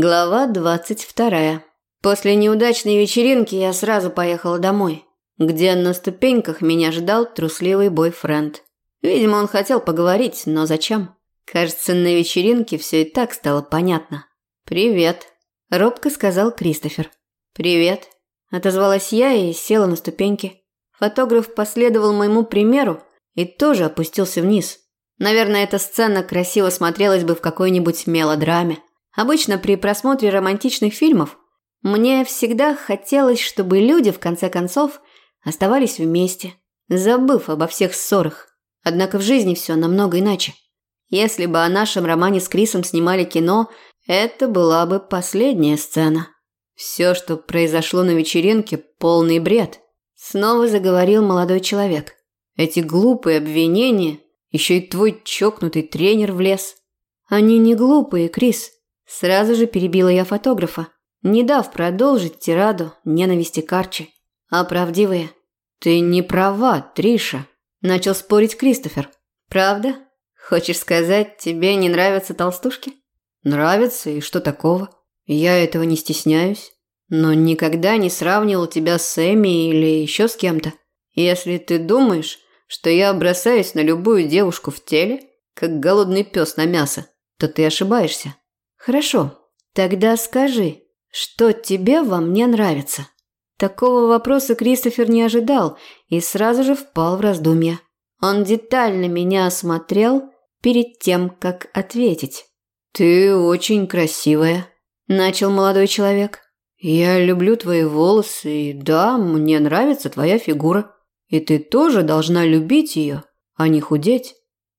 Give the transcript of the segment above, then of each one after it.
Глава двадцать вторая. После неудачной вечеринки я сразу поехала домой, где на ступеньках меня ждал трусливый бойфренд. Видимо, он хотел поговорить, но зачем? Кажется, на вечеринке все и так стало понятно. «Привет», – робко сказал Кристофер. «Привет», – отозвалась я и села на ступеньки. Фотограф последовал моему примеру и тоже опустился вниз. Наверное, эта сцена красиво смотрелась бы в какой-нибудь мелодраме. Обычно при просмотре романтичных фильмов мне всегда хотелось, чтобы люди, в конце концов, оставались вместе, забыв обо всех ссорах. Однако в жизни все намного иначе. Если бы о нашем романе с Крисом снимали кино, это была бы последняя сцена. Все, что произошло на вечеринке, полный бред. Снова заговорил молодой человек. Эти глупые обвинения, еще и твой чокнутый тренер влез. Они не глупые, Крис. Сразу же перебила я фотографа, не дав продолжить тираду ненависти Карчи. А правдивые. Ты не права, Триша, начал спорить Кристофер. Правда? Хочешь сказать, тебе не нравятся толстушки? Нравятся, и что такого? Я этого не стесняюсь. Но никогда не сравнивал тебя с Эми или еще с кем-то. Если ты думаешь, что я бросаюсь на любую девушку в теле, как голодный пес на мясо, то ты ошибаешься. Хорошо, тогда скажи, что тебе во мне нравится? Такого вопроса Кристофер не ожидал и сразу же впал в раздумья. Он детально меня осмотрел перед тем, как ответить. «Ты очень красивая», – начал молодой человек. «Я люблю твои волосы, и да, мне нравится твоя фигура. И ты тоже должна любить ее, а не худеть».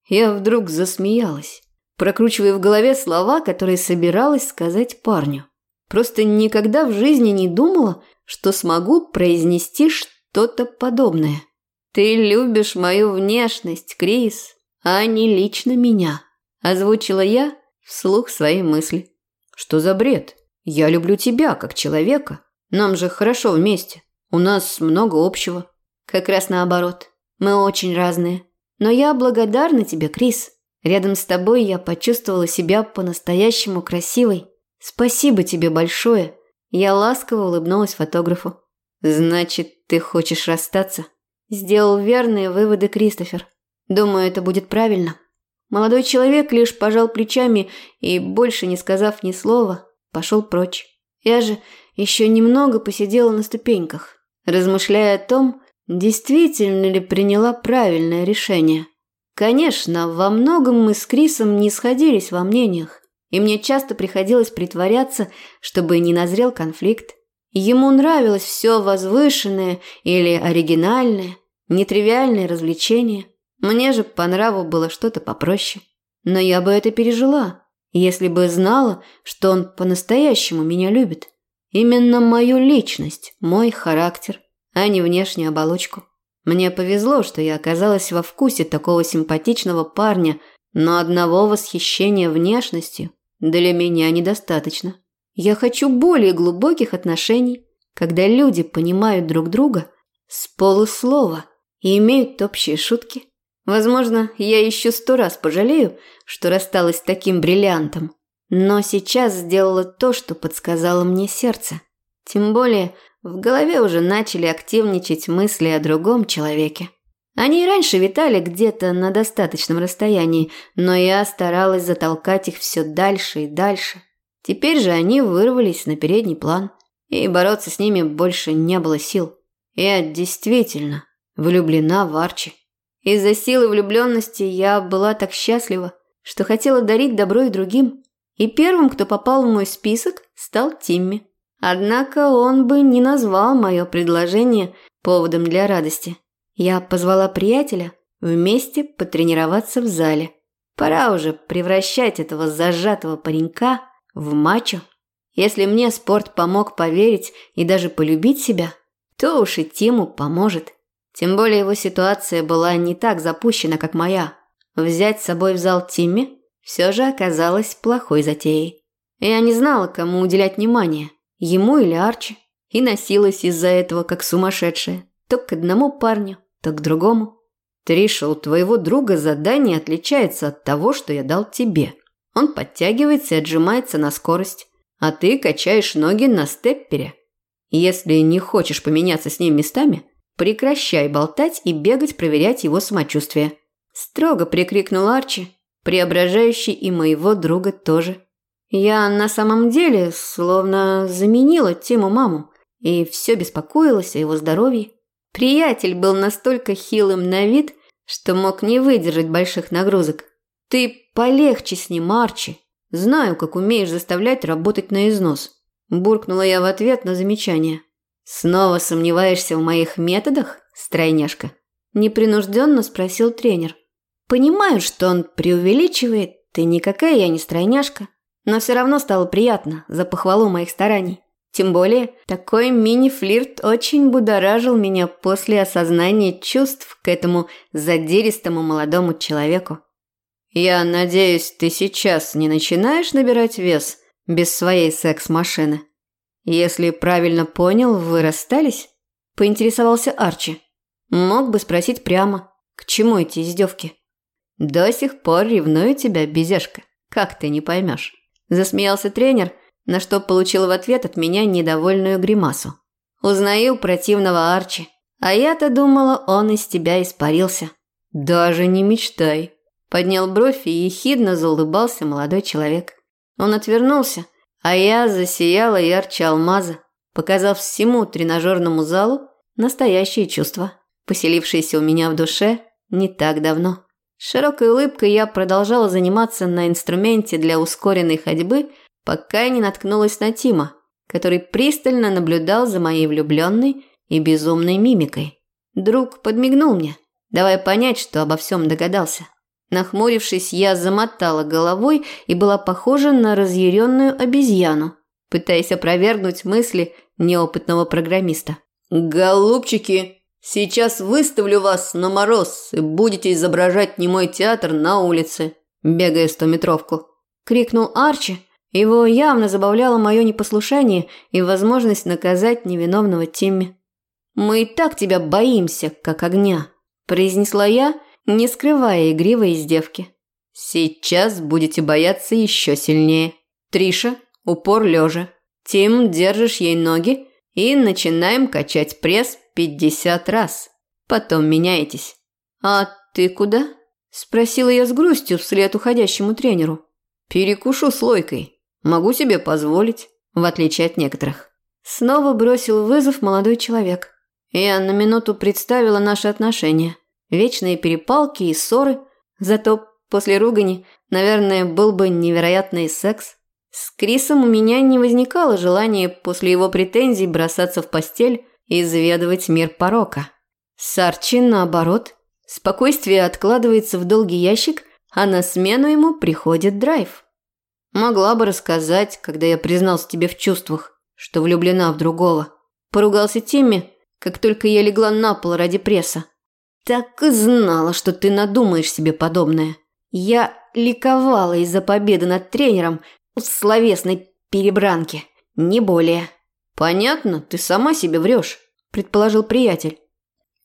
Я вдруг засмеялась прокручивая в голове слова, которые собиралась сказать парню. Просто никогда в жизни не думала, что смогу произнести что-то подобное. «Ты любишь мою внешность, Крис, а не лично меня», – озвучила я вслух свои мысли. «Что за бред? Я люблю тебя, как человека. Нам же хорошо вместе. У нас много общего». «Как раз наоборот. Мы очень разные. Но я благодарна тебе, Крис. Рядом с тобой я почувствовала себя по-настоящему красивой. Спасибо тебе большое. Я ласково улыбнулась фотографу. Значит, ты хочешь расстаться? Сделал верные выводы Кристофер. Думаю, это будет правильно. Молодой человек лишь пожал плечами и, больше не сказав ни слова, пошел прочь. Я же еще немного посидела на ступеньках, размышляя о том, действительно ли приняла правильное решение. Конечно, во многом мы с Крисом не сходились во мнениях, и мне часто приходилось притворяться, чтобы не назрел конфликт. Ему нравилось все возвышенное или оригинальное, нетривиальное развлечение. Мне же по нраву было что-то попроще. Но я бы это пережила, если бы знала, что он по-настоящему меня любит. Именно мою личность, мой характер, а не внешнюю оболочку. Мне повезло, что я оказалась во вкусе такого симпатичного парня, но одного восхищения внешностью для меня недостаточно. Я хочу более глубоких отношений, когда люди понимают друг друга с полуслова и имеют общие шутки. Возможно, я еще сто раз пожалею, что рассталась с таким бриллиантом, но сейчас сделала то, что подсказало мне сердце. Тем более, в голове уже начали активничать мысли о другом человеке. Они и раньше витали где-то на достаточном расстоянии, но я старалась затолкать их все дальше и дальше. Теперь же они вырвались на передний план, и бороться с ними больше не было сил. Я действительно влюблена в Арчи. Из-за силы влюбленности я была так счастлива, что хотела дарить добро и другим. И первым, кто попал в мой список, стал Тимми. Однако он бы не назвал мое предложение поводом для радости. Я позвала приятеля вместе потренироваться в зале. Пора уже превращать этого зажатого паренька в мачо. Если мне спорт помог поверить и даже полюбить себя, то уж и Тиму поможет. Тем более его ситуация была не так запущена, как моя. Взять с собой в зал Тимми все же оказалось плохой затеей. Я не знала, кому уделять внимание ему или Арчи, и носилась из-за этого как сумасшедшая, то к одному парню, то к другому. Триша, у твоего друга задание отличается от того, что я дал тебе. Он подтягивается и отжимается на скорость, а ты качаешь ноги на степпере. Если не хочешь поменяться с ним местами, прекращай болтать и бегать проверять его самочувствие. Строго прикрикнул Арчи, преображающий и моего друга тоже. Я на самом деле словно заменила тему маму и все беспокоилась о его здоровье. Приятель был настолько хилым на вид, что мог не выдержать больших нагрузок. Ты полегче с ним, Арчи. Знаю, как умеешь заставлять работать на износ. Буркнула я в ответ на замечание. Снова сомневаешься в моих методах, стройняшка? Непринужденно спросил тренер. Понимаю, что он преувеличивает, ты никакая я не стройняшка, но все равно стало приятно за похвалу моих стараний. Тем более, такой мини-флирт очень будоражил меня после осознания чувств к этому задиристому молодому человеку. «Я надеюсь, ты сейчас не начинаешь набирать вес без своей секс-машины? Если правильно понял, вы расстались?» – поинтересовался Арчи. Мог бы спросить прямо, к чему эти издевки? До сих пор ревную тебя, безешка. Как ты не поймешь? Засмеялся тренер, на что получил в ответ от меня недовольную гримасу. Узнаю противного Арчи. А я-то думала, он из тебя испарился. Даже не мечтай. Поднял бровь и ехидно заулыбался молодой человек. Он отвернулся, а я засияла ярче алмаза, показав всему тренажерному залу настоящие чувства, поселившиеся у меня в душе не так давно. С широкой улыбкой я продолжала заниматься на инструменте для ускоренной ходьбы, пока не наткнулась на Тима, который пристально наблюдал за моей влюбленной и безумной мимикой. Друг подмигнул мне, давая понять, что обо всем догадался. Нахмурившись, я замотала головой и была похожа на разъяренную обезьяну, пытаясь опровергнуть мысли неопытного программиста. «Голубчики!» Сейчас выставлю вас на мороз и будете изображать немой театр на улице, бегая стометровку. Крикнул Арчи. Его явно забавляло мое непослушание и возможность наказать невиновного Тимми. «Мы и так тебя боимся, как огня», – произнесла я, не скрывая игривой издевки. «Сейчас будете бояться еще сильнее. Триша, упор лежа. Тим, держишь ей ноги и начинаем качать пресс пятьдесят раз. Потом меняетесь. А ты куда? Спросила я с грустью вслед уходящему тренеру. Перекушу слойкой. Могу себе позволить, в отличие от некоторых. Снова бросил вызов молодой человек. Я на минуту представила наши отношения. Вечные перепалки и ссоры. Зато после ругани, наверное, был бы невероятный секс. С Крисом у меня не возникало желания после его претензий бросаться в постель и изведывать мир порока. С Арчи, наоборот, спокойствие откладывается в долгий ящик, а на смену ему приходит драйв. Могла бы рассказать, когда я признался тебе в чувствах, что влюблена в другого. Поругался Тимми, как только я легла на пол ради пресса. Так и знала, что ты надумаешь себе подобное. Я ликовала из-за победы над тренером, в словесной перебранке, не более. Понятно, ты сама себе врешь, предположил приятель.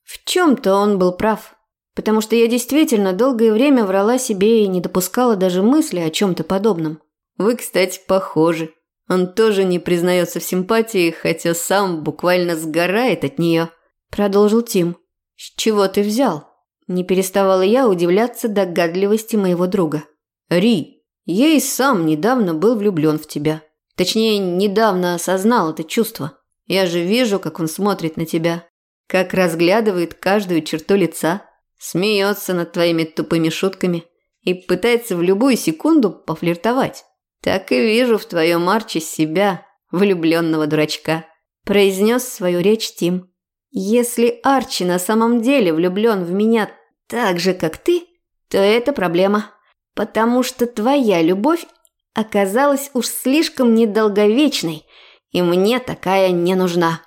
В чем-то он был прав, потому что я действительно долгое время врала себе и не допускала даже мысли о чем-то подобном. Вы, кстати, похожи. Он тоже не признается в симпатии, хотя сам буквально сгорает от нее. Продолжил Тим. С чего ты взял? Не переставала я удивляться догадливости моего друга. Ри, я и сам недавно был влюблен в тебя. Точнее, недавно осознал это чувство. Я же вижу, как он смотрит на тебя, как разглядывает каждую черту лица, смеется над твоими тупыми шутками и пытается в любую секунду пофлиртовать. Так и вижу в твоем арче себя, влюбленного дурачка», – произнес свою речь Тим. «Если Арчи на самом деле влюблен в меня так же, как ты, то это проблема потому что твоя любовь оказалась уж слишком недолговечной, и мне такая не нужна.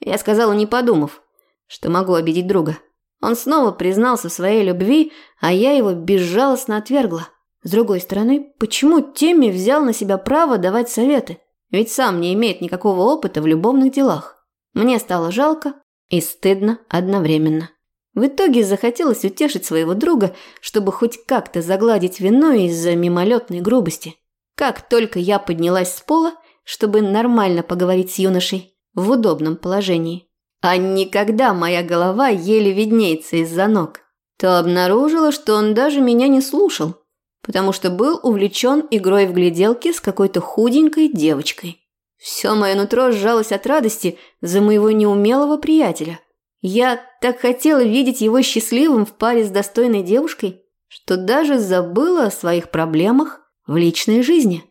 Я сказала, не подумав, что могу обидеть друга. Он снова признался в своей любви, а я его безжалостно отвергла. С другой стороны, почему Теми взял на себя право давать советы? Ведь сам не имеет никакого опыта в любовных делах. Мне стало жалко и стыдно одновременно. В итоге захотелось утешить своего друга, чтобы хоть как-то загладить вину из-за мимолетной грубости. как только я поднялась с пола, чтобы нормально поговорить с юношей в удобном положении, а никогда моя голова еле виднеется из-за ног, то обнаружила, что он даже меня не слушал, потому что был увлечен игрой в гляделки с какой-то худенькой девочкой. Все мое нутро сжалось от радости за моего неумелого приятеля. Я так хотела видеть его счастливым в паре с достойной девушкой, что даже забыла о своих проблемах в личной жизни.